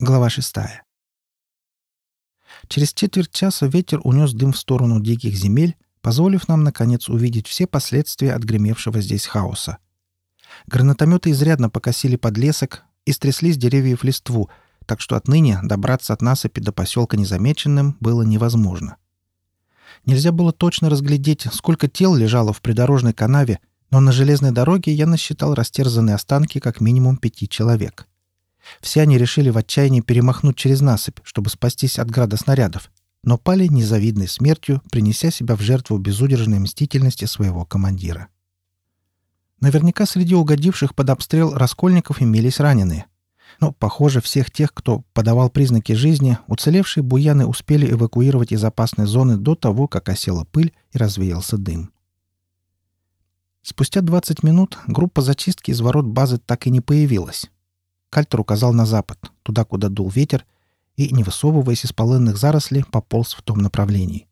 Глава шестая. Через четверть часа ветер унес дым в сторону диких земель, позволив нам, наконец, увидеть все последствия отгремевшего здесь хаоса. Гранатометы изрядно покосили подлесок и стрясли с деревьев листву, так что отныне добраться от насыпи до поселка незамеченным было невозможно. Нельзя было точно разглядеть, сколько тел лежало в придорожной канаве, но на железной дороге я насчитал растерзанные останки как минимум пяти человек — все они решили в отчаянии перемахнуть через насыпь, чтобы спастись от града снарядов, но пали незавидной смертью, принеся себя в жертву безудержной мстительности своего командира. Наверняка среди угодивших под обстрел раскольников имелись раненые. Но, похоже, всех тех, кто подавал признаки жизни, уцелевшие буяны успели эвакуировать из опасной зоны до того, как осела пыль и развеялся дым. Спустя 20 минут группа зачистки из ворот базы так и не появилась. Кальтер указал на запад, туда, куда дул ветер, и, не высовываясь из полынных зарослей, пополз в том направлении.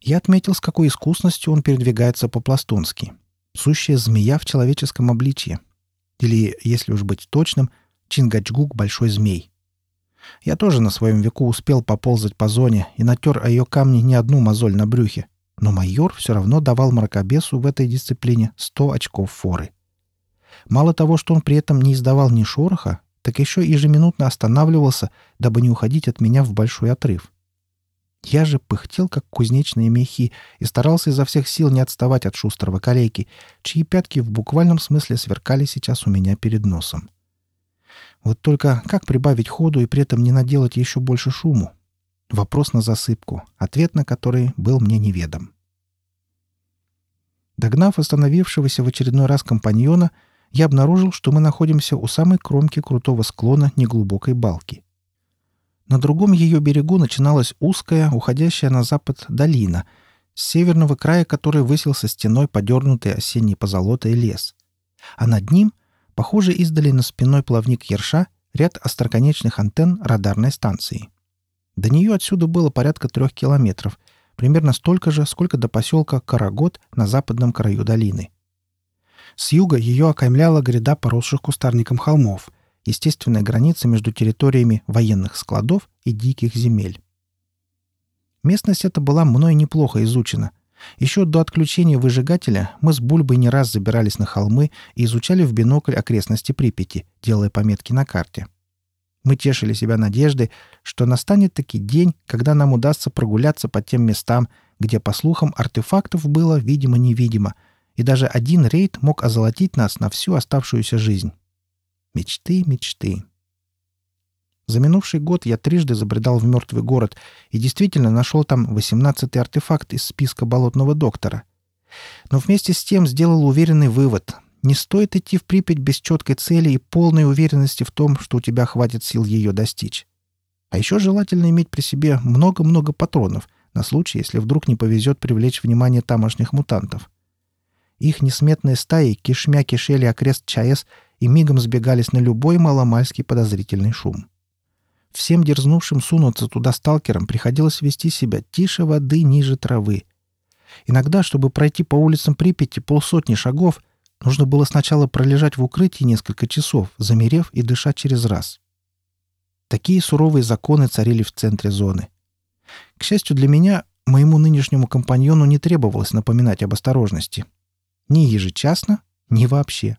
Я отметил, с какой искусностью он передвигается по-пластунски. Сущая змея в человеческом обличье. Или, если уж быть точным, Чингачгук — большой змей. Я тоже на своем веку успел поползать по зоне и натер о ее камни не одну мозоль на брюхе, но майор все равно давал мракобесу в этой дисциплине 100 очков форы. Мало того, что он при этом не издавал ни шороха, так еще ежеминутно останавливался, дабы не уходить от меня в большой отрыв. Я же пыхтел, как кузнечные мехи, и старался изо всех сил не отставать от шустрого калейки, чьи пятки в буквальном смысле сверкали сейчас у меня перед носом. Вот только как прибавить ходу и при этом не наделать еще больше шуму? Вопрос на засыпку, ответ на который был мне неведом. Догнав остановившегося в очередной раз компаньона, я обнаружил, что мы находимся у самой кромки крутого склона неглубокой балки. На другом ее берегу начиналась узкая, уходящая на запад долина, с северного края которой высился стеной подернутый осенний позолотой лес. А над ним, похоже издали на спиной плавник Ерша, ряд остроконечных антенн радарной станции. До нее отсюда было порядка трех километров, примерно столько же, сколько до поселка Карагод на западном краю долины — с юга ее окаймляла гряда поросших кустарником холмов, естественная граница между территориями военных складов и диких земель. Местность эта была мной неплохо изучена. Еще до отключения выжигателя мы с Бульбой не раз забирались на холмы и изучали в бинокль окрестности Припяти, делая пометки на карте. Мы тешили себя надеждой, что настанет таки день, когда нам удастся прогуляться по тем местам, где, по слухам, артефактов было видимо-невидимо — и даже один рейд мог озолотить нас на всю оставшуюся жизнь. Мечты, мечты. За минувший год я трижды забредал в мертвый город и действительно нашел там 18-й артефакт из списка болотного доктора. Но вместе с тем сделал уверенный вывод. Не стоит идти в Припять без четкой цели и полной уверенности в том, что у тебя хватит сил ее достичь. А еще желательно иметь при себе много-много патронов на случай, если вдруг не повезет привлечь внимание тамошних мутантов. Их несметные стаи кишмя кишели окрест ЧАЭС и мигом сбегались на любой маломальский подозрительный шум. Всем дерзнувшим сунуться туда сталкерам приходилось вести себя тише воды ниже травы. Иногда, чтобы пройти по улицам Припяти полсотни шагов, нужно было сначала пролежать в укрытии несколько часов, замерев и дышать через раз. Такие суровые законы царили в центре зоны. К счастью для меня, моему нынешнему компаньону не требовалось напоминать об осторожности — ни ежечасно, ни вообще.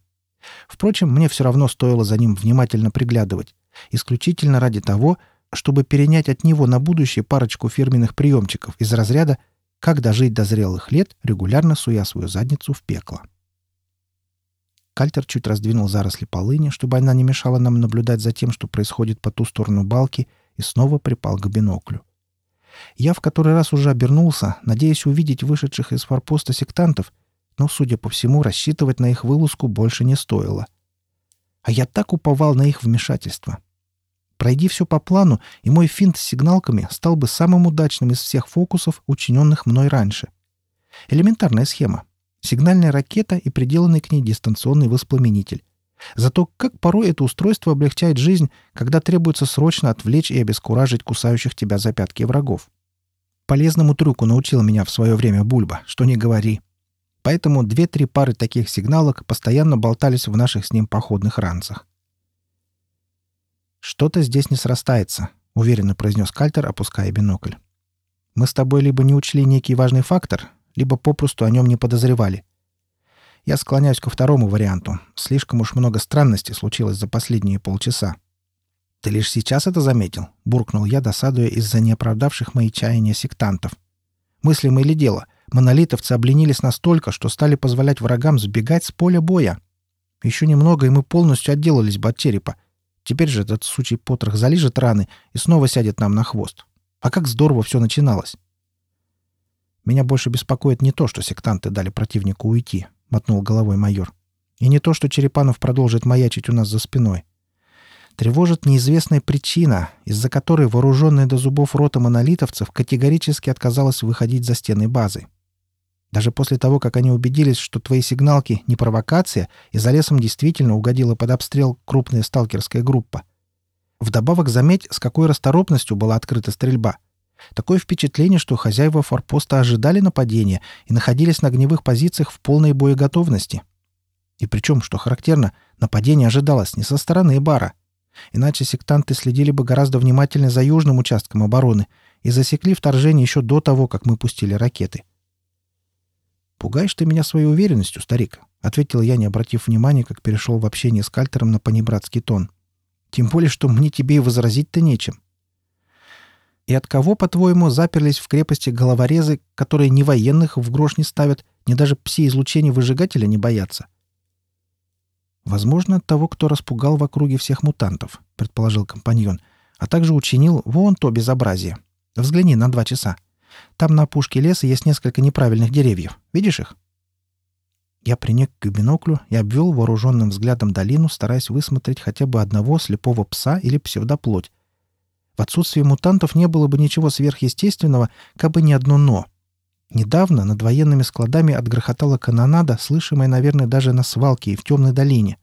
Впрочем, мне все равно стоило за ним внимательно приглядывать. Исключительно ради того, чтобы перенять от него на будущее парочку фирменных приемчиков из разряда «Как дожить до зрелых лет, регулярно суя свою задницу в пекло». Кальтер чуть раздвинул заросли полыни, чтобы она не мешала нам наблюдать за тем, что происходит по ту сторону балки, и снова припал к биноклю. Я в который раз уже обернулся, надеясь увидеть вышедших из форпоста сектантов, но, судя по всему, рассчитывать на их вылазку больше не стоило. А я так уповал на их вмешательство. Пройди все по плану, и мой финт с сигналками стал бы самым удачным из всех фокусов, учиненных мной раньше. Элементарная схема. Сигнальная ракета и приделанный к ней дистанционный воспламенитель. Зато как порой это устройство облегчает жизнь, когда требуется срочно отвлечь и обескуражить кусающих тебя за пятки врагов. Полезному трюку научил меня в свое время Бульба, что не говори. Поэтому две-три пары таких сигналок постоянно болтались в наших с ним походных ранцах. «Что-то здесь не срастается», — уверенно произнес Кальтер, опуская бинокль. «Мы с тобой либо не учли некий важный фактор, либо попросту о нем не подозревали. Я склоняюсь ко второму варианту. Слишком уж много странностей случилось за последние полчаса. «Ты лишь сейчас это заметил?» — буркнул я, досадуя из-за неоправдавших мои чаяния сектантов. «Мыслимо или дело? Монолитовцы обленились настолько, что стали позволять врагам сбегать с поля боя. Еще немного, и мы полностью отделались бы от черепа. Теперь же этот сучий потрох залижет раны и снова сядет нам на хвост. А как здорово все начиналось!» Меня больше беспокоит не то, что сектанты дали противнику уйти, — мотнул головой майор. «И не то, что Черепанов продолжит маячить у нас за спиной. Тревожит неизвестная причина, из-за которой вооруженная до зубов рота монолитовцев категорически отказалась выходить за стены базы. Даже после того, как они убедились, что твои сигналки не провокация, и за лесом действительно угодила под обстрел крупная сталкерская группа. Вдобавок заметь, с какой расторопностью была открыта стрельба — Такое впечатление, что хозяева форпоста ожидали нападения и находились на огневых позициях в полной боеготовности. И причем, что характерно, нападение ожидалось не со стороны бара. Иначе сектанты следили бы гораздо внимательнее за южным участком обороны и засекли вторжение еще до того, как мы пустили ракеты. «Пугаешь ты меня своей уверенностью, старик», — ответил я, не обратив внимания, как перешел в общение с Кальтером на понебратский тон. «Тем более, что мне тебе и возразить-то нечем. И от кого, по-твоему, заперлись в крепости головорезы, которые ни военных в грош не ставят, ни даже пси-излучения выжигателя не боятся? Возможно, от того, кто распугал в округе всех мутантов, предположил компаньон, а также учинил вон то безобразие. Взгляни на два часа. Там на опушке леса есть несколько неправильных деревьев. Видишь их? Я приник к биноклю и обвел вооруженным взглядом долину, стараясь высмотреть хотя бы одного слепого пса или псевдоплоть, в отсутствии мутантов не было бы ничего сверхъестественного, как бы ни одно «но». Недавно над военными складами отгрохотала канонада, слышимая, наверное, даже на свалке и в темной долине.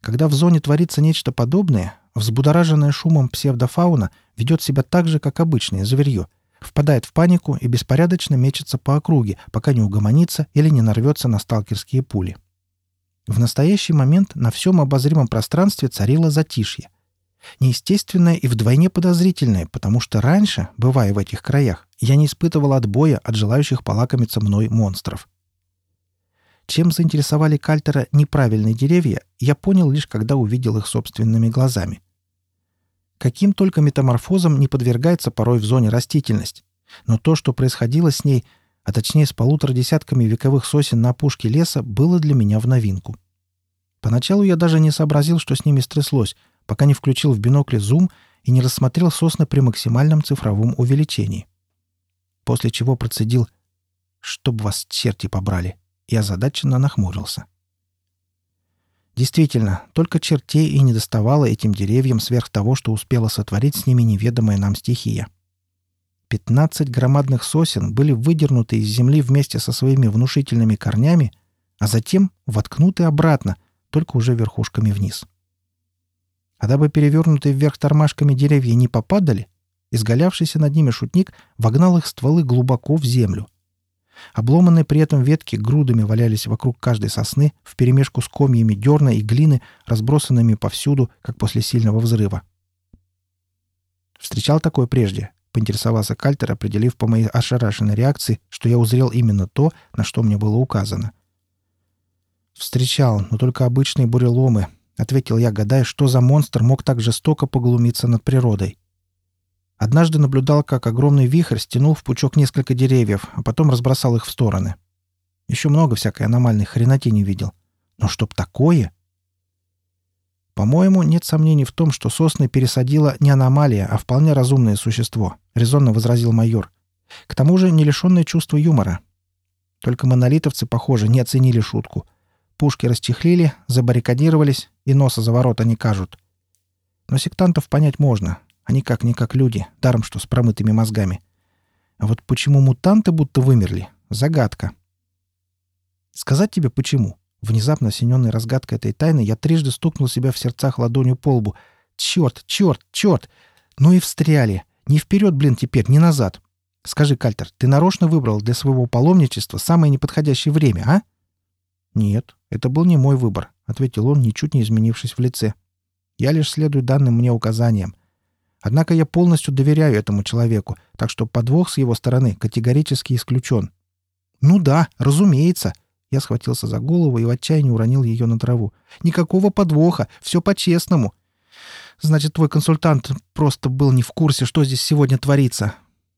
Когда в зоне творится нечто подобное, взбудораженная шумом псевдофауна ведет себя так же, как обычное зверье, впадает в панику и беспорядочно мечется по округе, пока не угомонится или не нарвется на сталкерские пули. В настоящий момент на всем обозримом пространстве царило затишье. Неестественное и вдвойне подозрительное, потому что раньше, бывая в этих краях, я не испытывал отбоя от желающих полакомиться мной монстров. Чем заинтересовали Кальтера неправильные деревья, я понял лишь когда увидел их собственными глазами. Каким только метаморфозом не подвергается порой в зоне растительность. Но то, что происходило с ней, а точнее с полутора десятками вековых сосен на опушке леса, было для меня в новинку. Поначалу я даже не сообразил, что с ними стряслось, пока не включил в бинокле зум и не рассмотрел сосны при максимальном цифровом увеличении. После чего процедил «Чтоб вас черти побрали!» и озадаченно нахмурился. Действительно, только чертей и не доставало этим деревьям сверх того, что успела сотворить с ними неведомая нам стихия. Пятнадцать громадных сосен были выдернуты из земли вместе со своими внушительными корнями, а затем воткнуты обратно, только уже верхушками вниз. — а дабы перевернутые вверх тормашками деревья не попадали, изгалявшийся над ними шутник вогнал их стволы глубоко в землю. Обломанные при этом ветки грудами валялись вокруг каждой сосны вперемешку с комьями дерна и глины, разбросанными повсюду, как после сильного взрыва. «Встречал такое прежде?» — поинтересовался Кальтер, определив по моей ошарашенной реакции, что я узрел именно то, на что мне было указано. «Встречал, но только обычные буреломы, — ответил я, гадая, что за монстр мог так жестоко поглумиться над природой. Однажды наблюдал, как огромный вихрь стянул в пучок несколько деревьев, а потом разбросал их в стороны. Еще много всякой аномальной хренотени видел. Но чтоб такое... «По-моему, нет сомнений в том, что сосны пересадила не аномалия, а вполне разумное существо», — резонно возразил майор. «К тому же не лишенное чувства юмора. Только монолитовцы, похоже, не оценили шутку — Пушки расчехлили, забаррикадировались и носа за ворота не кажут. Но сектантов понять можно. Они как-никак люди, даром что с промытыми мозгами. А вот почему мутанты будто вымерли — загадка. Сказать тебе почему? Внезапно осененный разгадкой этой тайны, я трижды стукнул себя в сердцах ладонью по лбу. Черт, черт, черт! Ну и встряли. Не вперед, блин, теперь, не назад. Скажи, Кальтер, ты нарочно выбрал для своего паломничества самое неподходящее время, а? «Нет, это был не мой выбор», — ответил он, ничуть не изменившись в лице. Я лишь следую данным мне указаниям. Однако я полностью доверяю этому человеку, так что подвох с его стороны категорически исключен. «Ну да, разумеется!» Я схватился за голову и в отчаянии уронил ее на траву. «Никакого подвоха! Все по-честному!» «Значит, твой консультант просто был не в курсе, что здесь сегодня творится.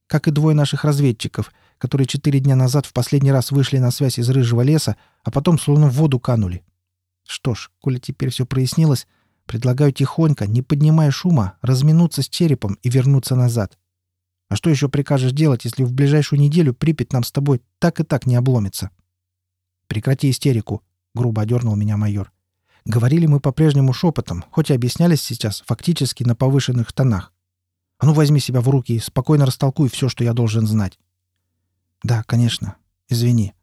Как и двое наших разведчиков, которые четыре дня назад в последний раз вышли на связь из Рыжего леса, а потом словно в воду канули. Что ж, коли теперь все прояснилось, предлагаю тихонько, не поднимая шума, разминуться с черепом и вернуться назад. А что еще прикажешь делать, если в ближайшую неделю Припять нам с тобой так и так не обломится?» «Прекрати истерику», — грубо одернул меня майор. Говорили мы по-прежнему шепотом, хоть и объяснялись сейчас фактически на повышенных тонах. А ну возьми себя в руки и спокойно растолкуй все, что я должен знать. Да, конечно. Извини.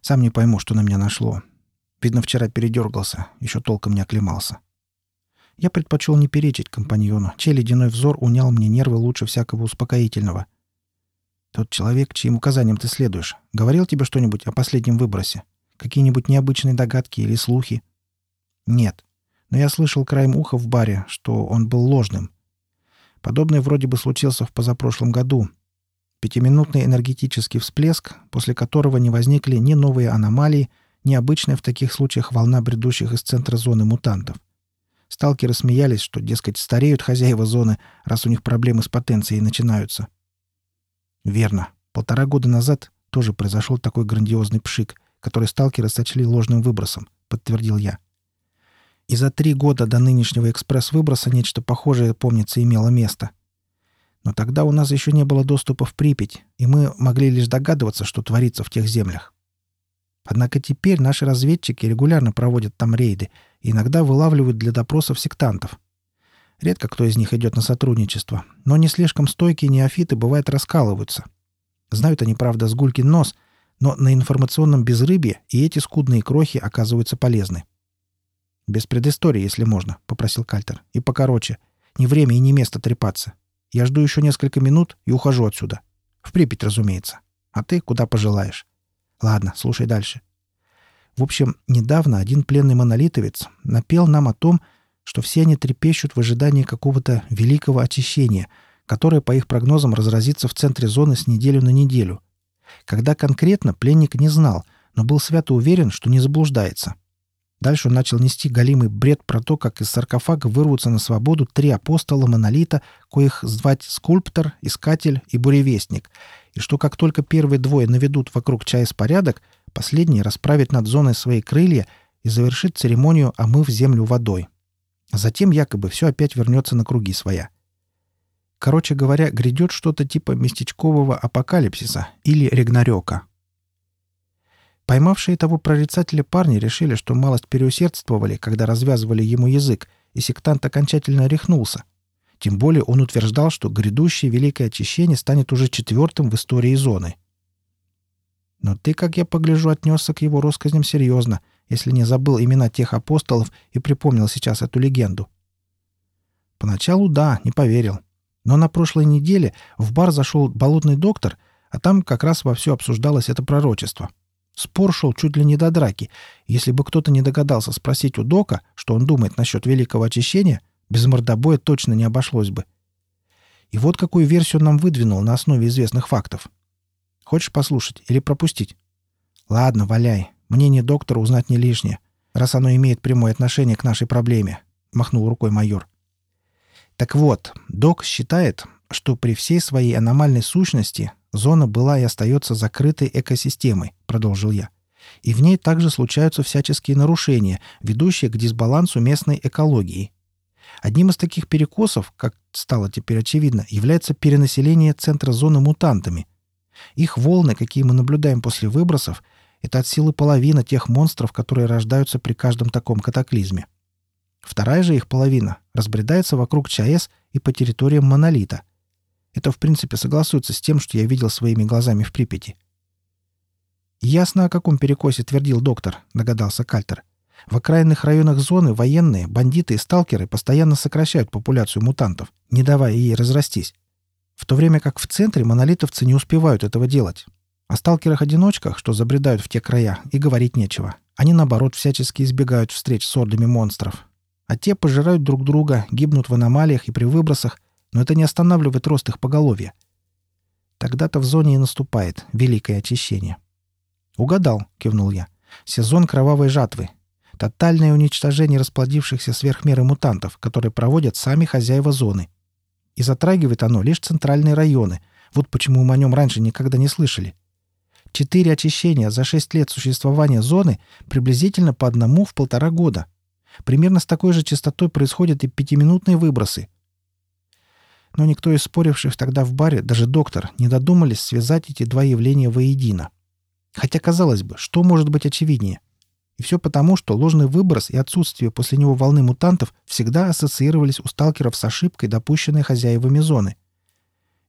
Сам не пойму, что на меня нашло. Видно, вчера передергался, еще толком не оклемался. Я предпочел не перечить компаньону, чей ледяной взор унял мне нервы лучше всякого успокоительного. Тот человек, чьим указаниям ты следуешь, говорил тебе что-нибудь о последнем выбросе? Какие-нибудь необычные догадки или слухи? Нет. Но я слышал краем уха в баре, что он был ложным. Подобное вроде бы случился в позапрошлом году. Пятиминутный энергетический всплеск, после которого не возникли ни новые аномалии, ни обычная в таких случаях волна бредущих из центра зоны мутантов. Сталкеры смеялись, что, дескать, стареют хозяева зоны, раз у них проблемы с потенцией начинаются. Верно. Полтора года назад тоже произошел такой грандиозный пшик, который сталкеры сочли ложным выбросом, подтвердил я. И за три года до нынешнего экспресс-выброса нечто похожее, помнится, имело место. Но тогда у нас еще не было доступа в Припять, и мы могли лишь догадываться, что творится в тех землях. Однако теперь наши разведчики регулярно проводят там рейды и иногда вылавливают для допросов сектантов. Редко кто из них идет на сотрудничество, но не слишком стойкие неофиты бывает раскалываются. Знают они, правда, сгулькин нос, но на информационном безрыбье и эти скудные крохи оказываются полезны. «Без предыстории, если можно», — попросил Кальтер. «И покороче. Не время и не место трепаться. Я жду еще несколько минут и ухожу отсюда. В Припять, разумеется. А ты куда пожелаешь. Ладно, слушай дальше. В общем, недавно один пленный монолитовец напел нам о том, что все они трепещут в ожидании какого-то великого очищения, которое, по их прогнозам, разразится в центре зоны с неделю на неделю. Когда конкретно, пленник не знал, но был свято уверен, что не заблуждается. Дальше он начал нести галимый бред про то, как из саркофага вырвутся на свободу три апостола монолита, коих звать скульптор, искатель и буревестник, и что как только первые двое наведут вокруг ЧАЭС порядок, последний расправит над зоной свои крылья и завершит церемонию «омыв землю водой». А затем якобы все опять вернется на круги своя. Короче говоря, грядет что-то типа местечкового апокалипсиса или регнарёка. Поймавшие того прорицателя парни решили, что малость переусердствовали, когда развязывали ему язык, и сектант окончательно рехнулся — тем более он утверждал, что грядущее великое очищение станет уже четвертым в истории зоны. Но ты, как я погляжу, отнесся к его россказням серьезно, если не забыл имена тех апостолов и припомнил сейчас эту легенду. Поначалу да, не поверил. Но на прошлой неделе в бар зашел болотный доктор, а там как раз вовсю обсуждалось это пророчество. Спор шел чуть ли не до драки. Если бы кто-то не догадался спросить у Дока, что он думает насчет великого очищения, без мордобоя точно не обошлось бы. И вот какую версию нам выдвинул на основе известных фактов. Хочешь послушать или пропустить? Ладно, валяй. Мнение доктора узнать не лишнее, раз оно имеет прямое отношение к нашей проблеме, махнул рукой майор. Так вот, док считает, что при всей своей аномальной сущности зона была и остается закрытой экосистемой, продолжил я. И в ней также случаются всяческие нарушения, ведущие к дисбалансу местной экологии. Одним из таких перекосов, как стало теперь очевидно, является перенаселение центра зоны мутантами. Их волны, какие мы наблюдаем после выбросов, это от силы половина тех монстров, которые рождаются при каждом таком катаклизме. Вторая же их половина разбредается вокруг ЧАЭС и по территориям монолита. Это, в принципе, согласуется с тем, что я видел своими глазами в Припяти. «Ясно, о каком перекосе твердил доктор», — догадался Кальтер. В окраинных районах зоны военные, бандиты и сталкеры постоянно сокращают популяцию мутантов, не давая ей разрастись. В то время как в центре монолитовцы не успевают этого делать. О сталкерах-одиночках, что забредают в те края, и говорить нечего. Они, наоборот, всячески избегают встреч с ордами монстров. А те пожирают друг друга, гибнут в аномалиях и при выбросах, но это не останавливает рост их поголовья. Тогда-то в зоне и наступает великое очищение. «Угадал», — кивнул я. «Сезон кровавой жатвы. Тотальное уничтожение расплодившихся сверх меры мутантов, которые проводят сами хозяева зоны. И затрагивает оно лишь центральные районы. Вот почему мы о нем раньше никогда не слышали. Четыре очищения за шесть лет существования зоны приблизительно по одному в полтора года. Примерно с такой же частотой происходят и пятиминутные выбросы. Но никто из споривших тогда в баре, даже доктор, не додумались связать эти два явления воедино. Хотя, казалось бы, что может быть очевиднее? И все потому, что ложный выброс и отсутствие после него волны мутантов всегда ассоциировались у сталкеров с ошибкой, допущенной хозяевами зоны.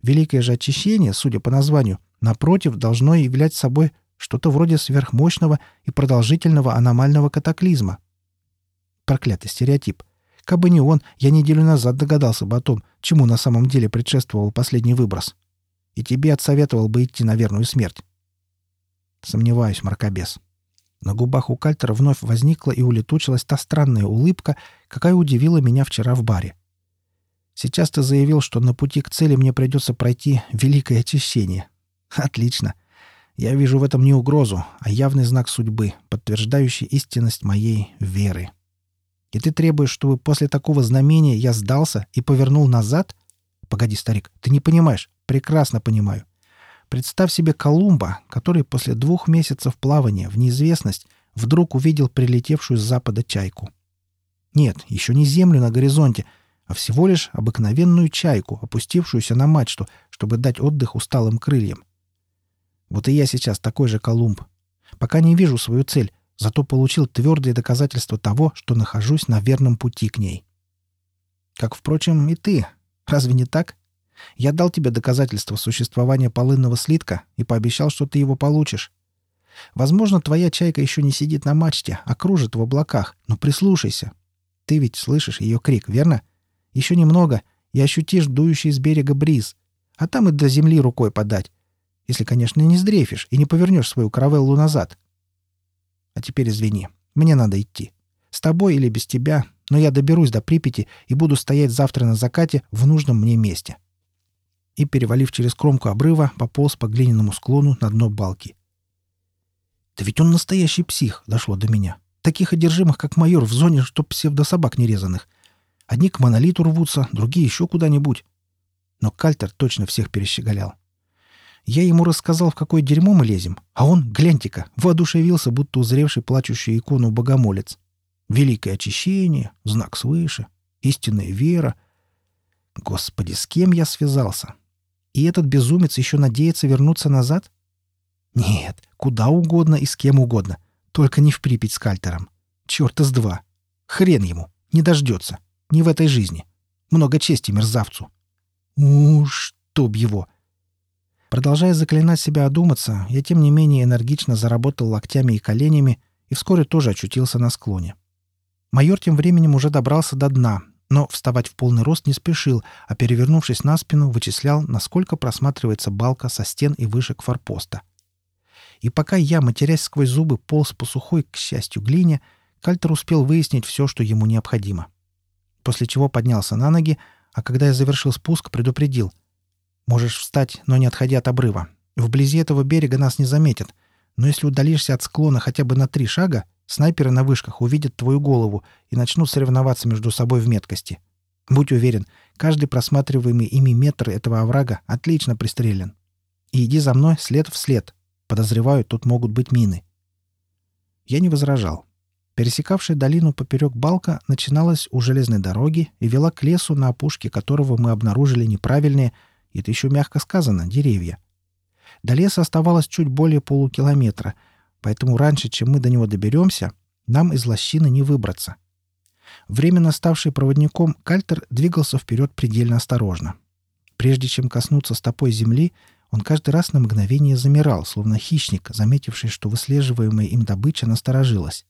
Великое же очищение, судя по названию, напротив, должно являть собой что-то вроде сверхмощного и продолжительного аномального катаклизма. Проклятый стереотип. Кабы не он, я неделю назад догадался бы о том, чему на самом деле предшествовал последний выброс. И тебе отсоветовал бы идти на верную смерть. Сомневаюсь, мракобес. На губах у Кальтера вновь возникла и улетучилась та странная улыбка, какая удивила меня вчера в баре. Сейчас ты заявил, что на пути к цели мне придется пройти великое очищение. Отлично. Я вижу в этом не угрозу, а явный знак судьбы, подтверждающий истинность моей веры. И ты требуешь, чтобы после такого знамения я сдался и повернул назад? Погоди, старик, ты не понимаешь. Прекрасно понимаю. Представь себе Колумба, который после двух месяцев плавания в неизвестность вдруг увидел прилетевшую с запада чайку. Нет, еще не землю на горизонте, а всего лишь обыкновенную чайку, опустившуюся на мачту, чтобы дать отдых усталым крыльям. Вот и я сейчас такой же Колумб. Пока не вижу свою цель, зато получил твердые доказательства того, что нахожусь на верном пути к ней. Как, впрочем, и ты. Разве не так? Я дал тебе доказательство существования полынного слитка и пообещал, что ты его получишь. Возможно, твоя чайка еще не сидит на мачте, а кружит в облаках, но прислушайся. Ты ведь слышишь ее крик, верно? Еще немного, и ощутишь дующий с берега бриз. А там и до земли рукой подать. Если, конечно, не сдрейфишь и не повернешь свою каравеллу назад. А теперь извини, мне надо идти. С тобой или без тебя, но я доберусь до Припяти и буду стоять завтра на закате в нужном мне месте. — и, перевалив через кромку обрыва, пополз по глиняному склону на дно балки. «Да ведь он настоящий псих!» — дошло до меня. «Таких одержимых, как майор, в зоне, что псевдособак нерезанных. Одни к монолиту рвутся, другие еще куда-нибудь». Но Кальтер точно всех перещеголял. Я ему рассказал, в какое дерьмо мы лезем, а он, гляньте-ка, воодушевился, будто узревший плачущую икону богомолец. Великое очищение, знак свыше, истинная вера. Господи, с кем я связался? И этот безумец еще надеется вернуться назад? Нет, куда угодно и с кем угодно. Только не в Припять с Кальтером. Черт из два. Хрен ему. Не дождется. Не в этой жизни. Много чести мерзавцу. У, чтоб его. Продолжая заклинать себя одуматься, я тем не менее энергично заработал локтями и коленями и вскоре тоже очутился на склоне. Майор тем временем уже добрался до дна, но вставать в полный рост не спешил, а перевернувшись на спину, вычислял, насколько просматривается балка со стен и вышек форпоста. И пока я, матерясь сквозь зубы, полз по сухой, к счастью, глине, Кальтер успел выяснить все, что ему необходимо. После чего поднялся на ноги, а когда я завершил спуск, предупредил. «Можешь встать, но не отходя от обрыва. Вблизи этого берега нас не заметят. Но если удалишься от склона хотя бы на три шага, Снайперы на вышках увидят твою голову и начнут соревноваться между собой в меткости. Будь уверен, каждый просматриваемый ими метр этого оврага отлично пристрелен. И иди за мной след в след. Подозреваю, тут могут быть мины. Я не возражал. Пересекавшая долину поперек балка начиналась у железной дороги и вела к лесу, на опушке которого мы обнаружили неправильные, это еще мягко сказано, деревья. До леса оставалось чуть более полукилометра — поэтому раньше, чем мы до него доберемся, нам из лощины не выбраться. Временно ставший проводником, Кальтер двигался вперед предельно осторожно. Прежде чем коснуться стопой земли, он каждый раз на мгновение замирал, словно хищник, заметивший, что выслеживаемая им добыча насторожилась.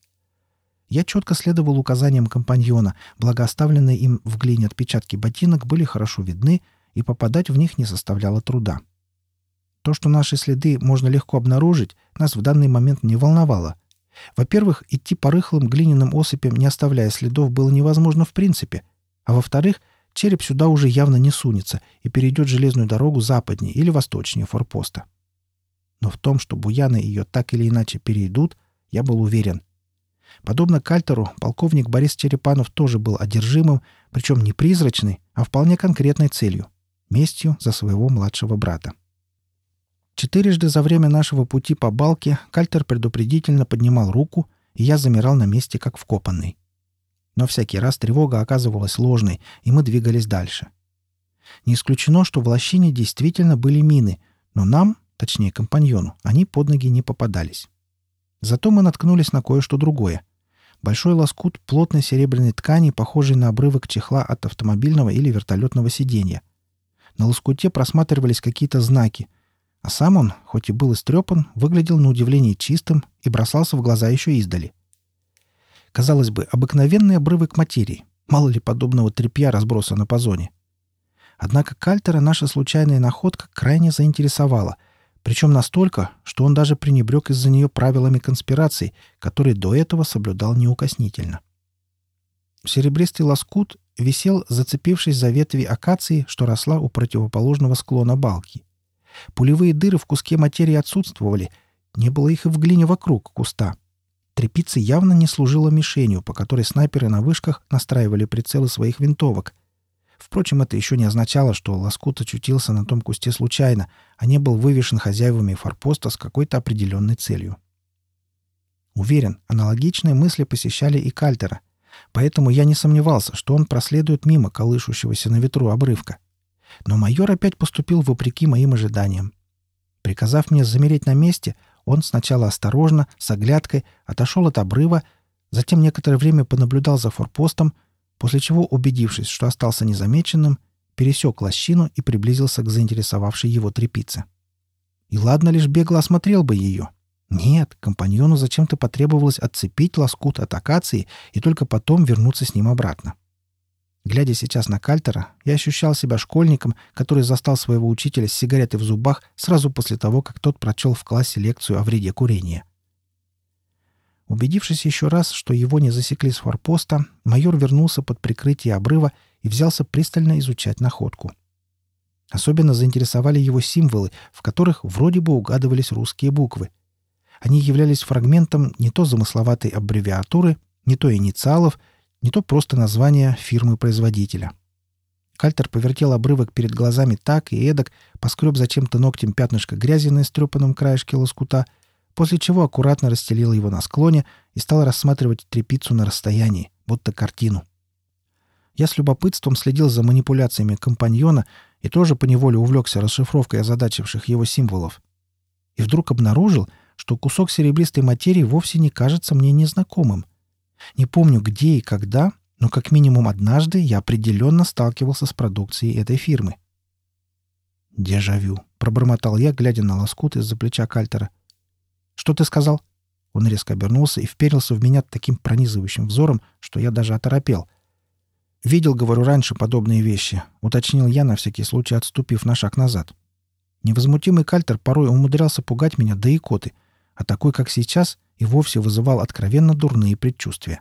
Я четко следовал указаниям компаньона, благо оставленные им в глине отпечатки ботинок были хорошо видны, и попадать в них не составляло труда. То, что наши следы можно легко обнаружить, нас в данный момент не волновало. Во-первых, идти по рыхлым глиняным осыпям, не оставляя следов, было невозможно в принципе. А во-вторых, череп сюда уже явно не сунется и перейдет железную дорогу западнее или восточнее форпоста. Но в том, что буяны ее так или иначе перейдут, я был уверен. Подобно Кальтеру, полковник Борис Черепанов тоже был одержимым, причем не призрачной, а вполне конкретной целью — местью за своего младшего брата. Четырежды за время нашего пути по балке Кальтер предупредительно поднимал руку, и я замирал на месте, как вкопанный. Но всякий раз тревога оказывалась ложной, и мы двигались дальше. Не исключено, что в лощине действительно были мины, но нам, точнее компаньону, они под ноги не попадались. Зато мы наткнулись на кое-что другое. Большой лоскут плотной серебряной ткани, похожий на обрывок чехла от автомобильного или вертолетного сиденья. На лоскуте просматривались какие-то знаки, а сам он, хоть и был истрепан, выглядел на удивление чистым и бросался в глаза еще издали. Казалось бы, обыкновенный обрывок материи. Мало ли подобного тряпья разбросано по зоне. Однако Кальтера наша случайная находка крайне заинтересовала — причем настолько, что он даже пренебрег из-за нее правилами конспирации, которые до этого соблюдал неукоснительно. Серебристый лоскут висел, зацепившись за ветви акации, что росла у противоположного склона балки. Пулевые дыры в куске материи отсутствовали, не было их и в глине вокруг куста. Трепица явно не служила мишенью, по которой снайперы на вышках настраивали прицелы своих винтовок — Впрочем, это еще не означало, что лоскут очутился на том кусте случайно, а не был вывешен хозяевами форпоста с какой-то определенной целью. Уверен, аналогичные мысли посещали и Кальтера, поэтому я не сомневался, что он проследует мимо колышущегося на ветру обрывка. Но майор опять поступил вопреки моим ожиданиям. Приказав мне замереть на месте, он сначала осторожно, с оглядкой, отошел от обрыва, затем некоторое время понаблюдал за форпостом — после чего, убедившись, что остался незамеченным, пересек лощину и приблизился к заинтересовавшей его трепице. И ладно лишь бегло осмотрел бы ее. Нет, компаньону зачем-то потребовалось отцепить лоскут от акации и только потом вернуться с ним обратно. Глядя сейчас на Кальтера, я ощущал себя школьником, который застал своего учителя с сигаретой в зубах сразу после того, как тот прочел в классе лекцию о вреде курения. Убедившись еще раз, что его не засекли с форпоста, майор вернулся под прикрытие обрыва и взялся пристально изучать находку. Особенно заинтересовали его символы, в которых вроде бы угадывались русские буквы. Они являлись фрагментом не то замысловатой аббревиатуры, не то инициалов, не то просто названия фирмы-производителя. Кальтер повертел обрывок перед глазами так и эдак, поскреб зачем-то ногтем пятнышко грязи на истрепанном краешке лоскута — после чего аккуратно расстелил его на склоне и стал рассматривать трепицу на расстоянии, будто картину. Я с любопытством следил за манипуляциями компаньона и тоже поневоле увлекся расшифровкой озадачивших его символов. И вдруг обнаружил, что кусок серебристой материи вовсе не кажется мне незнакомым. Не помню, где и когда, но как минимум однажды я определенно сталкивался с продукцией этой фирмы. «Дежавю», — пробормотал я, глядя на лоскут из-за плеча Кальтера. «Что ты сказал?» Он резко обернулся и вперился в меня таким пронизывающим взором, что я даже оторопел. «Видел, говорю, раньше подобные вещи», — уточнил я, на всякий случай отступив на шаг назад. Невозмутимый кальтер порой умудрялся пугать меня до икоты, а такой, как сейчас, и вовсе вызывал откровенно дурные предчувствия.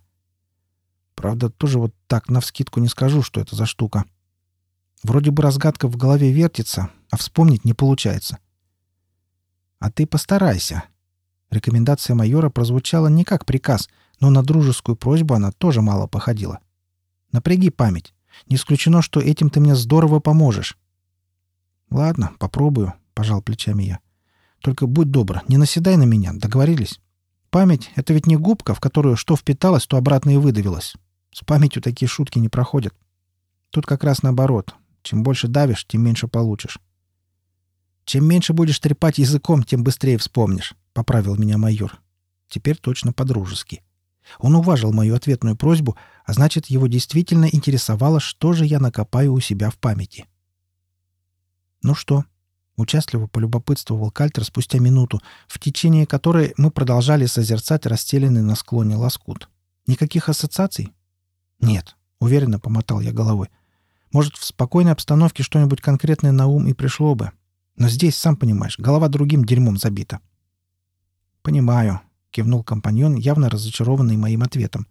Правда, тоже вот так навскидку не скажу, что это за штука. Вроде бы разгадка в голове вертится, а вспомнить не получается. «А ты постарайся», Рекомендация майора прозвучала не как приказ, но на дружескую просьбу она тоже мало походила. «Напряги память. Не исключено, что этим ты мне здорово поможешь». «Ладно, попробую», — пожал плечами я. «Только будь добр, не наседай на меня, договорились? Память — это ведь не губка, в которую что впиталось, то обратно и выдавилось. С памятью такие шутки не проходят. Тут как раз наоборот. Чем больше давишь, тем меньше получишь. Чем меньше будешь трепать языком, тем быстрее вспомнишь поправил меня майор. Теперь точно по-дружески. Он уважил мою ответную просьбу, а значит, его действительно интересовало, что же я накопаю у себя в памяти. «Ну что?» — участливо полюбопытствовал Кальтер спустя минуту, в течение которой мы продолжали созерцать расстеленный на склоне лоскут. «Никаких ассоциаций?» «Нет», — уверенно помотал я головой. «Может, в спокойной обстановке что-нибудь конкретное на ум и пришло бы. Но здесь, сам понимаешь, голова другим дерьмом забита». «Понимаю», — кивнул компаньон, явно разочарованный моим ответом.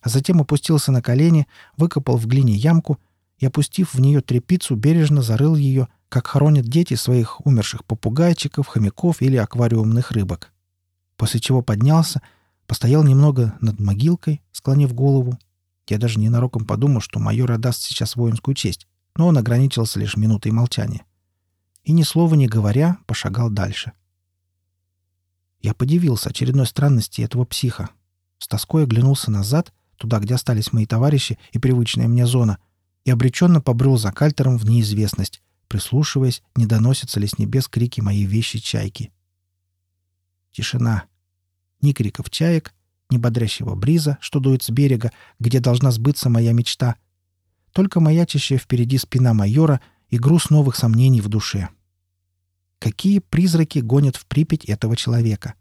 А затем опустился на колени, выкопал в глине ямку и, опустив в нее трепицу, бережно зарыл ее, как хоронят дети своих умерших попугайчиков, хомяков или аквариумных рыбок. После чего поднялся, постоял немного над могилкой, склонив голову. Я даже ненароком подумал, что майор отдаст сейчас воинскую честь, но он ограничился лишь минутой молчания. И ни слова не говоря, пошагал дальше. — я подивился очередной странности этого психа. С тоской оглянулся назад, туда, где остались мои товарищи и привычная мне зона, и обреченно побрел за кальтером в неизвестность, прислушиваясь, не доносятся ли с небес крики моей вещи чайки. Тишина. Ни криков чаек, ни бодрящего бриза, что дует с берега, где должна сбыться моя мечта. Только маячащая впереди спина майора и груз новых сомнений в душе. — Какие призраки гонят в Припять этого человека?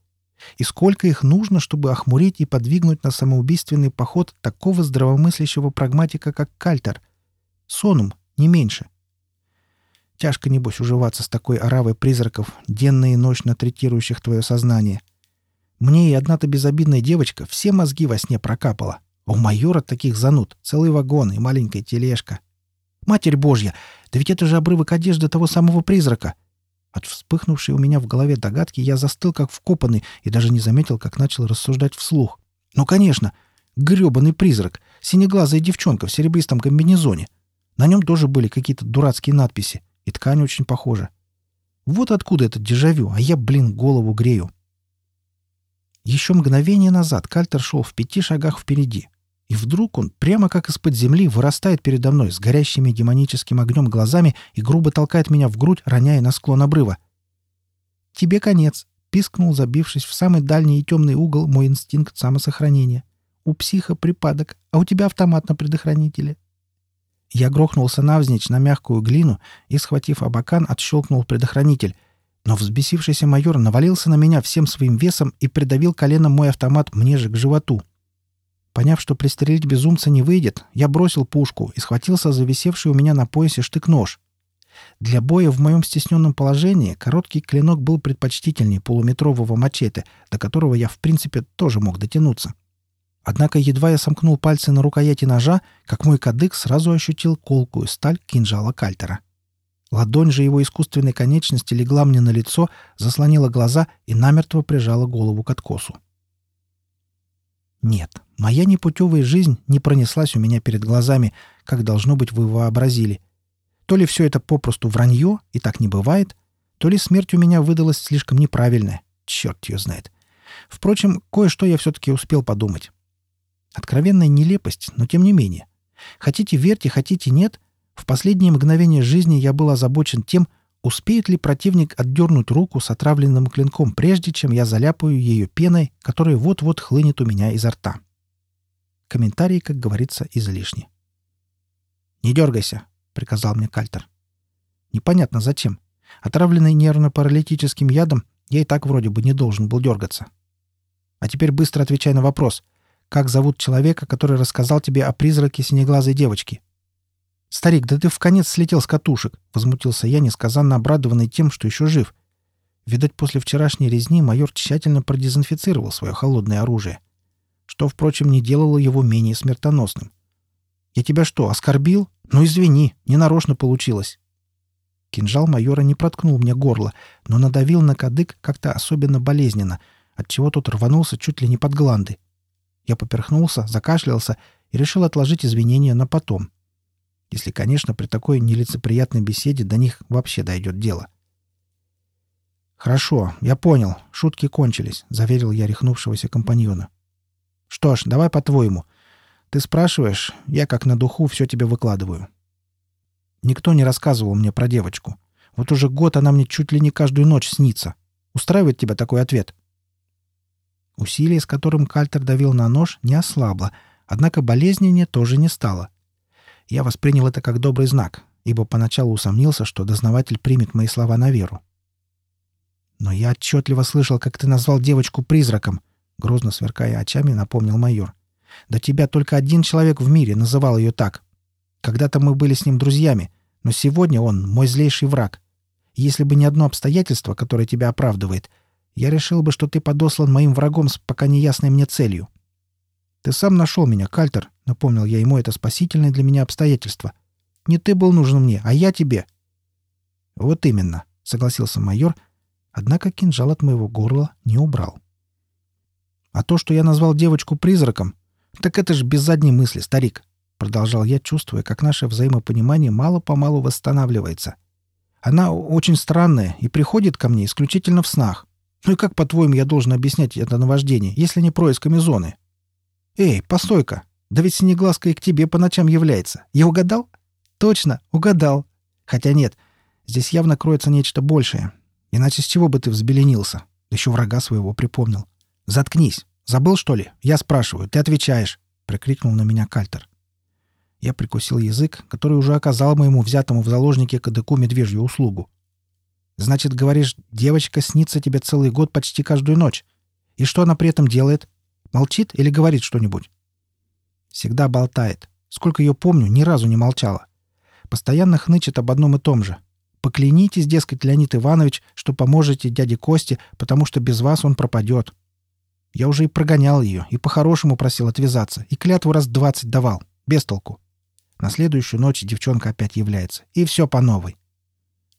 И сколько их нужно, чтобы охмурить и подвигнуть на самоубийственный поход такого здравомыслящего прагматика, как Кальтер? Сонум, не меньше. Тяжко, небось, уживаться с такой оравой призраков, денно и ночно третирующих твое сознание. Мне и одна-то безобидная девочка все мозги во сне прокапала. А у майора таких зануд целый вагон и маленькая тележка. Матерь Божья, да ведь это же обрывок одежды того самого призрака. От вспыхнувшей у меня в голове догадки я застыл как вкопанный и даже не заметил, как начал рассуждать вслух. «Ну, конечно! грёбаный призрак! Синеглазая девчонка в серебристом комбинезоне! На нем тоже были какие-то дурацкие надписи, и ткань очень похожа. Вот откуда этот дежавю, а я, блин, голову грею!» Еще мгновение назад Кальтер шел в пяти шагах впереди, и вдруг он, прямо как из-под земли, вырастает передо мной с горящими демоническим огнем глазами и грубо толкает меня в грудь, роняя на склон обрыва. «Тебе конец», — пискнул, забившись в самый дальний и темный угол мой инстинкт самосохранения. «У психа припадок, а у тебя автомат на предохранителе». Я грохнулся навзничь на мягкую глину и, схватив абакан, отщелкнул предохранитель. Но взбесившийся майор навалился на меня всем своим весом и придавил коленом мой автомат мне же к животу. Поняв, что пристрелить безумца не выйдет, я бросил пушку и схватился за висевший у меня на поясе штык-нож. Для боя в моем стесненном положении короткий клинок был предпочтительнее полуметрового мачете, до которого я, в принципе, тоже мог дотянуться. Однако едва я сомкнул пальцы на рукояти ножа, как мой кадык сразу ощутил колкую сталь кинжала кальтера. Ладонь же его искусственной конечности легла мне на лицо, заслонила глаза и намертво прижала голову к откосу. Нет, моя непутевая жизнь не пронеслась у меня перед глазами, как должно быть вы вообразили. То ли все это попросту вранье, и так не бывает, то ли смерть у меня выдалась слишком неправильная. Черт ее знает. Впрочем, кое-что я все-таки успел подумать. Откровенная нелепость, но тем не менее. Хотите верьте, хотите нет, в последние мгновения жизни я был озабочен тем, Успеет ли противник отдернуть руку с отравленным клинком, прежде чем я заляпаю ее пеной, которая вот-вот хлынет у меня изо рта? Комментарий, как говорится, излишни. «Не дергайся», — приказал мне Кальтер. «Непонятно зачем. Отравленный нервно-паралитическим ядом, я и так вроде бы не должен был дергаться. А теперь быстро отвечай на вопрос. Как зовут человека, который рассказал тебе о призраке синеглазой девочки?» «Старик, да ты в конец слетел с катушек!» — возмутился я, несказанно обрадованный тем, что еще жив. Видать, после вчерашней резни майор тщательно продезинфицировал свое холодное оружие, что, впрочем, не делало его менее смертоносным. «Я тебя что, оскорбил? Ну, извини, ненарочно получилось!» Кинжал майора не проткнул мне горло, но надавил на кадык как-то особенно болезненно, отчего тот рванулся чуть ли не под гланды. Я поперхнулся, закашлялся и решил отложить извинения на потом. Если, конечно, при такой нелицеприятной беседе до них вообще дойдет дело. «Хорошо, я понял. Шутки кончились», — заверил я рехнувшегося компаньона. «Что ж, давай по-твоему. Ты спрашиваешь, я как на духу все тебе выкладываю». Никто не рассказывал мне про девочку. Вот уже год она мне чуть ли не каждую ночь снится. Устраивает тебя такой ответ?» Усилие, с которым Кальтер давил на нож, не ослабло, однако болезненнее тоже не стало — я воспринял это как добрый знак, ибо поначалу усомнился, что дознаватель примет мои слова на веру. «Но я отчетливо слышал, как ты назвал девочку призраком», — грозно сверкая очами, напомнил майор. «Да тебя только один человек в мире называл ее так. Когда-то мы были с ним друзьями, но сегодня он мой злейший враг. если бы не одно обстоятельство, которое тебя оправдывает, Я решил бы, что ты подослан моим врагом с пока неясной мне целью. Ты сам нашел меня, Кальтер, напомнил я ему это спасительное для меня обстоятельство. Не ты был нужен мне, а я тебе. Вот именно, согласился майор, однако кинжал от моего горла не убрал. А то, что я назвал девочку призраком, так это ж без задней мысли, старик, продолжал я, чувствуя, как наше взаимопонимание мало-помалу восстанавливается. Она очень странная и приходит ко мне исключительно в снах. Ну и как, по-твоему, я должен объяснять это наваждение, если не происками зоны? Эй, постой-ка! Да ведь Синеглазка и к тебе по ночам является. Я угадал? Точно, угадал. Хотя нет, здесь явно кроется нечто большее. Иначе с чего бы ты взбеленился? Еще врага своего припомнил. Заткнись. Забыл, что ли? Я спрашиваю, ты отвечаешь. Прикрикнул на меня Кальтер. Я прикусил язык, который уже оказал моему взятому в заложнике кадыку медвежью услугу. Значит, говоришь, девочка снится тебе целый год почти каждую ночь. И что она при этом делает? Молчит или говорит что-нибудь? Всегда болтает. Сколько ее помню, ни разу не молчала. Постоянно хнычет об одном и том же. Поклянитесь, дескать, Леонид Иванович, что поможете дяде Косте, потому что без вас он пропадет. Я уже и прогонял ее, и по-хорошему просил отвязаться, и клятву раз двадцать давал. Без толку. На следующую ночь девчонка опять является. И все по новой.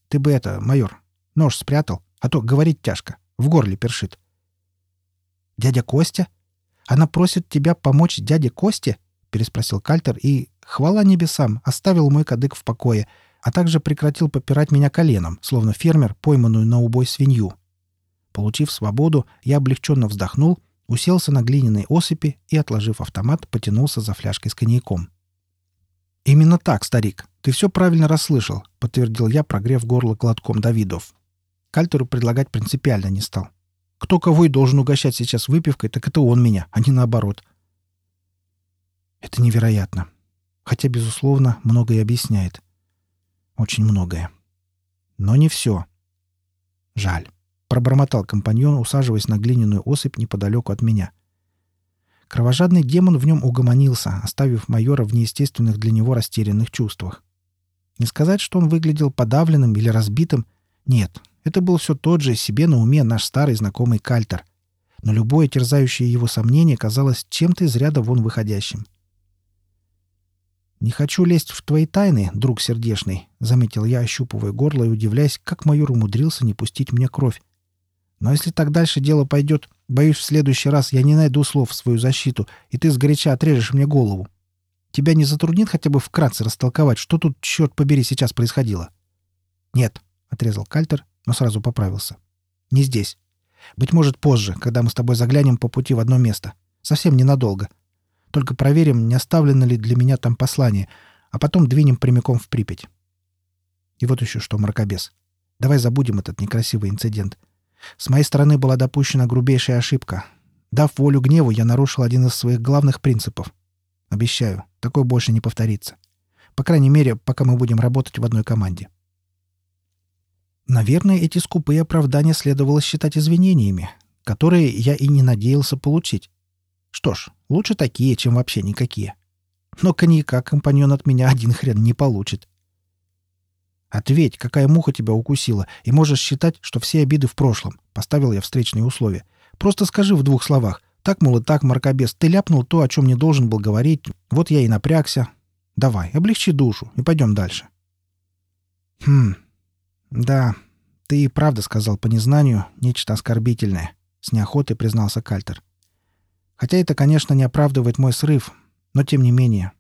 Ты бы это, майор, Нож спрятал, а то говорить тяжко. В горле першит. «Дядя Костя? Она просит тебя помочь дяде Косте?» — переспросил Кальтер и, хвала небесам, оставил мой кадык в покое, а также прекратил попирать меня коленом, словно фермер, пойманную на убой свинью. Получив свободу, я облегченно вздохнул, уселся на глиняной осыпи и, отложив автомат, потянулся за фляжкой с коньяком. «Именно так, старик. Ты все правильно расслышал», — подтвердил я, прогрев горло глотком Давидов. Кальтеру предлагать принципиально не стал. Кто кого и должен угощать сейчас выпивкой, так это он меня, а не наоборот. Это невероятно. Хотя, безусловно, многое объясняет. Очень многое. Но не все. Жаль. Пробормотал компаньон, усаживаясь на глиняную осыпь неподалеку от меня. Кровожадный демон в нем угомонился, оставив майора в неестественных для него растерянных чувствах. Не сказать, что он выглядел подавленным или разбитым. Нет, это был все тот же себе на уме наш старый знакомый Кальтер. Но любое терзающее его сомнение казалось чем-то из ряда вон выходящим. «Не хочу лезть в твои тайны, друг сердешный», — заметил я, ощупывая горло и удивляясь, как майор умудрился не пустить мне кровь. «Но если так дальше дело пойдет, боюсь, в следующий раз я не найду слов в свою защиту, и ты сгоряча отрежешь мне голову. Тебя не затруднит хотя бы вкратце растолковать, что тут, черт побери, сейчас происходило?» «Нет», — отрезал Кальтер но сразу поправился. «Не здесь. Быть может, позже, когда мы с тобой заглянем по пути в одно место. Совсем ненадолго. Только проверим, не оставлено ли для меня там послание, а потом двинем прямиком в Припять. И вот еще что, мракобес. Давай забудем этот некрасивый инцидент. С моей стороны была допущена грубейшая ошибка. Дав волю гневу, я нарушил один из своих главных принципов. Обещаю, такое больше не повторится. По крайней мере, пока мы будем работать в одной команде. Наверное, эти скупые оправдания следовало считать извинениями, которые я и не надеялся получить. Что ж, лучше такие, чем вообще никакие. Но коньяка компаньон от меня один хрен не получит. «Ответь, какая муха тебя укусила, и можешь считать, что все обиды в прошлом», — поставил я встречные условия. «Просто скажи в двух словах. Так, мол, и так, Маркобес, ты ляпнул то, о чем не должен был говорить. Вот я и напрягся. Давай, облегчи душу и пойдем дальше». «Хм, «Да, ты и правда сказал по незнанию нечто оскорбительное», — с неохотой признался Кальтер. «Хотя это, конечно, не оправдывает мой срыв, но тем не менее.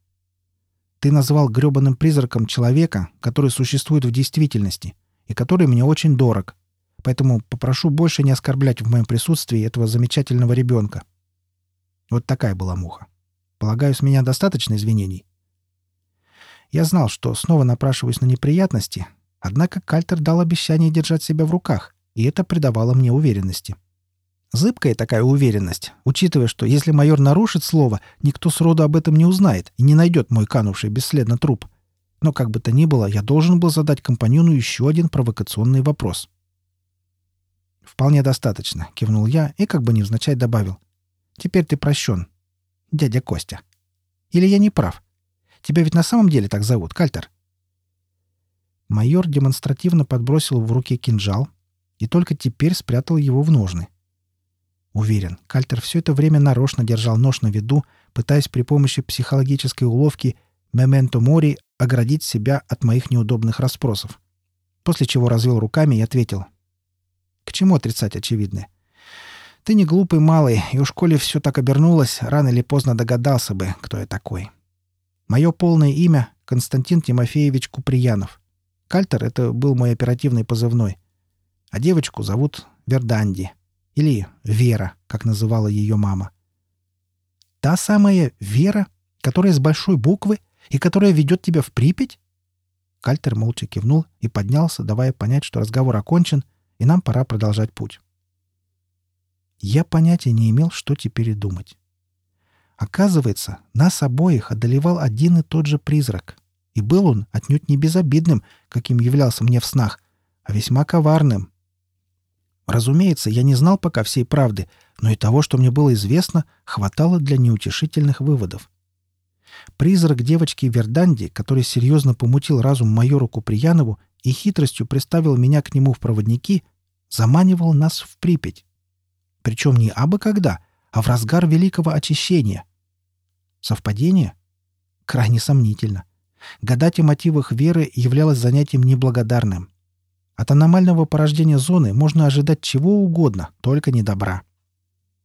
Ты назвал грёбаным призраком человека, который существует в действительности и который мне очень дорог, поэтому попрошу больше не оскорблять в моем присутствии этого замечательного ребенка». Вот такая была муха. Полагаю, с меня достаточно извинений? Я знал, что снова напрашиваюсь на неприятности, Однако Кальтер дал обещание держать себя в руках, и это придавало мне уверенности. Зыбкая такая уверенность, учитывая, что если майор нарушит слово, никто сроду об этом не узнает и не найдет мой канувший бесследно труп. Но как бы то ни было, я должен был задать компаньону еще один провокационный вопрос. «Вполне достаточно», — кивнул я и как бы невзначай добавил. «Теперь ты прощен, дядя Костя. Или я не прав? Тебя ведь на самом деле так зовут, Кальтер?» Майор демонстративно подбросил в руки кинжал и только теперь спрятал его в ножны. Уверен, Кальтер все это время нарочно держал нож на виду, пытаясь при помощи психологической уловки «мементо мори» оградить себя от моих неудобных расспросов. После чего развел руками и ответил. «К чему отрицать очевидное? Ты не глупый малый, и уж коли все так обернулось, рано или поздно догадался бы, кто я такой. Мое полное имя — Константин Тимофеевич Куприянов. Кальтер — это был мой оперативный позывной. А девочку зовут Верданди. Или Вера, как называла ее мама. Та самая Вера, которая с большой буквы и которая ведет тебя в Припять? Кальтер молча кивнул и поднялся, давая понять, что разговор окончен, и нам пора продолжать путь. Я понятия не имел, что теперь думать. Оказывается, нас обоих одолевал один и тот же призрак. И был он отнюдь не безобидным, каким являлся мне в снах, а весьма коварным, Разумеется, я не знал пока всей правды, но и того, что мне было известно, хватало для неутешительных выводов. Призрак девочки Верданди, который серьезно помутил разум майору Куприянову и хитростью приставил меня к нему в проводники, заманивал нас в Припять. Причем не абы когда, а в разгар великого очищения. Совпадение? Крайне сомнительно. Гадать о мотивах веры являлось занятием неблагодарным. От аномального порождения зоны можно ожидать чего угодно, только не добра.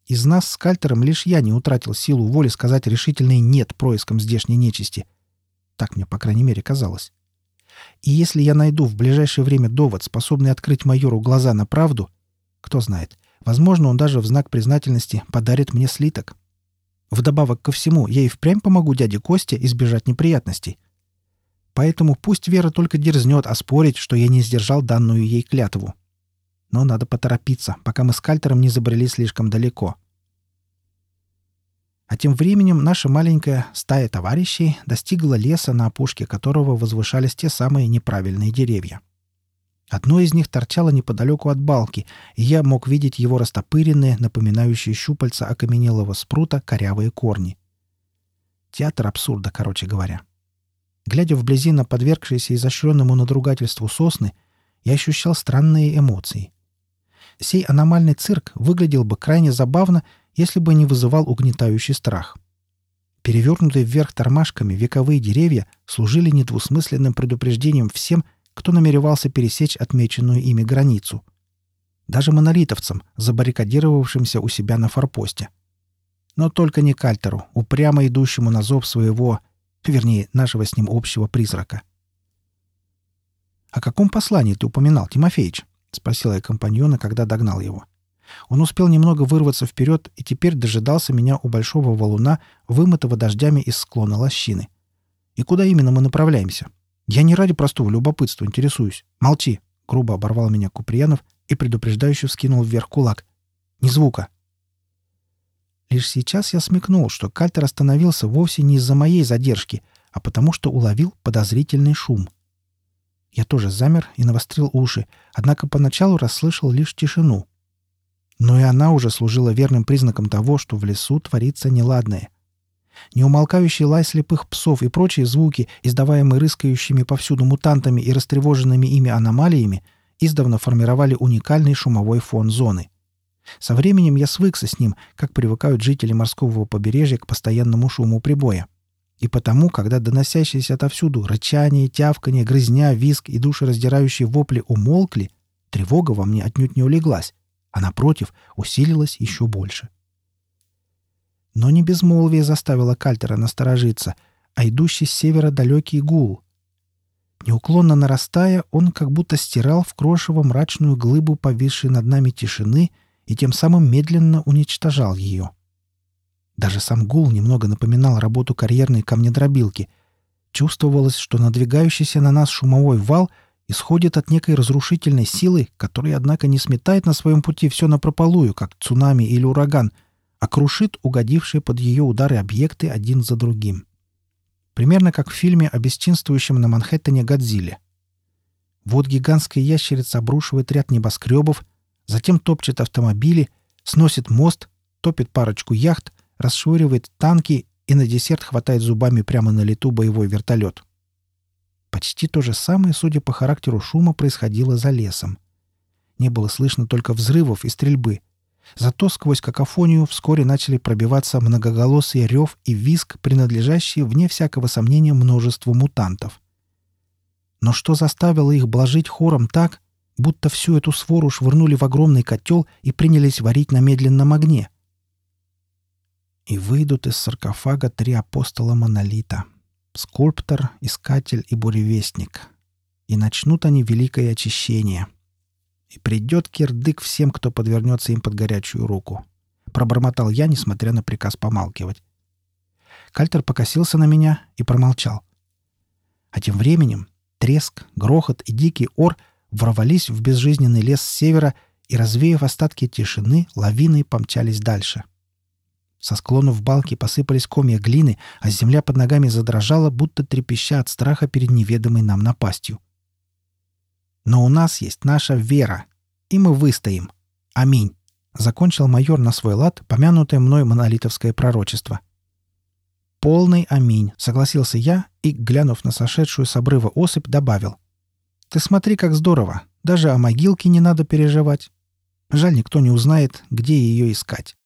Из нас с Кальтером лишь я не утратил силу воли сказать решительный «нет» проискам здешней нечисти. Так мне, по крайней мере, казалось. И если я найду в ближайшее время довод, способный открыть майору глаза на правду, кто знает, возможно, он даже в знак признательности подарит мне слиток. Вдобавок ко всему, я и впрямь помогу дяде Косте избежать неприятностей. Поэтому пусть Вера только дерзнет оспорить, что я не сдержал данную ей клятву. Но надо поторопиться, пока мы с Кальтером не забрели слишком далеко. А тем временем наша маленькая стая товарищей достигла леса, на опушке которого возвышались те самые неправильные деревья. Одно из них торчало неподалеку от балки, и я мог видеть его растопыренные, напоминающие щупальца окаменелого спрута, корявые корни. Театр абсурда, короче говоря. Глядя вблизи на подвергшиеся изощренному надругательству сосны, я ощущал странные эмоции. Сей аномальный цирк выглядел бы крайне забавно, если бы не вызывал угнетающий страх. Перевернутые вверх тормашками вековые деревья служили недвусмысленным предупреждением всем, кто намеревался пересечь отмеченную ими границу. Даже монолитовцам, забаррикадировавшимся у себя на форпосте. Но только не Кальтеру, упрямо идущему на зов своего Вернее, нашего с ним общего призрака. «О каком послании ты упоминал, Тимофеич?» — спросил я компаньона, когда догнал его. Он успел немного вырваться вперед и теперь дожидался меня у большого валуна, вымытого дождями из склона лощины. «И куда именно мы направляемся? Я не ради простого любопытства интересуюсь. Молчи!» — грубо оборвал меня Куприянов и предупреждающе вскинул вверх кулак. «Ни звука!» Лишь сейчас я смекнул, что кальтер остановился вовсе не из-за моей задержки, а потому что уловил подозрительный шум. Я тоже замер и навострил уши, однако поначалу расслышал лишь тишину. Но и она уже служила верным признаком того, что в лесу творится неладное. Неумолкающий лай слепых псов и прочие звуки, издаваемые рыскающими повсюду мутантами и растревоженными ими аномалиями, издавна формировали уникальный шумовой фон зоны — со временем я свыкся с ним, как привыкают жители морского побережья к постоянному шуму прибоя. И потому, когда доносящиеся отовсюду рычание, тявканье, грызня, виск и душераздирающие вопли умолкли, тревога во мне отнюдь не улеглась, а, напротив, усилилась еще больше. Но не безмолвие заставило Кальтера насторожиться, а идущий с севера далекий гул. Неуклонно нарастая, он как будто стирал в крошево мрачную глыбу повисшей над нами тишины — и тем самым медленно уничтожал ее. Даже сам гул немного напоминал работу карьерной камнедробилки. Чувствовалось, что надвигающийся на нас шумовой вал исходит от некой разрушительной силы, которая, однако, не сметает на своем пути все напропалую, как цунами или ураган, а крушит угодившие под ее удары объекты один за другим. Примерно как в фильме о бесчинствующем на Манхэттене Годзилле. Вот гигантская ящерица обрушивает ряд небоскребов — затем топчет автомобили, сносит мост, топит парочку яхт, расшвыривает танки и на десерт хватает зубами прямо на лету боевой вертолет. Почти то же самое, судя по характеру шума, происходило за лесом. Не было слышно только взрывов и стрельбы. Зато сквозь какофонию вскоре начали пробиваться многоголосый рев и визг, принадлежащие, вне всякого сомнения, множеству мутантов. Но что заставило их блажить хором так, будто всю эту свору швырнули в огромный котел и принялись варить на медленном огне? И выйдут из саркофага три апостола Монолита — скульптор, искатель и буревестник. И начнут они великое очищение — и придет кирдык всем, кто подвернется им под горячую руку. Пробормотал я, несмотря на приказ помалкивать. Кальтер покосился на меня и промолчал. А тем временем треск, грохот и дикий ор ворвались в безжизненный лес с севера и, развеяв остатки тишины, лавиной помчались дальше. Со склонов балки посыпались комья глины, а земля под ногами задрожала, будто трепеща от страха перед неведомой нам напастью. Но у нас есть наша вера, и мы выстоим. Аминь. Закончил майор на свой лад помянутое мной монолитовское пророчество. «Полный аминь», — согласился я и, глянув на сошедшую с обрыва осыпь, добавил. «Ты смотри, как здорово. Даже о могилке не надо переживать. Жаль, никто не узнает, где ее искать».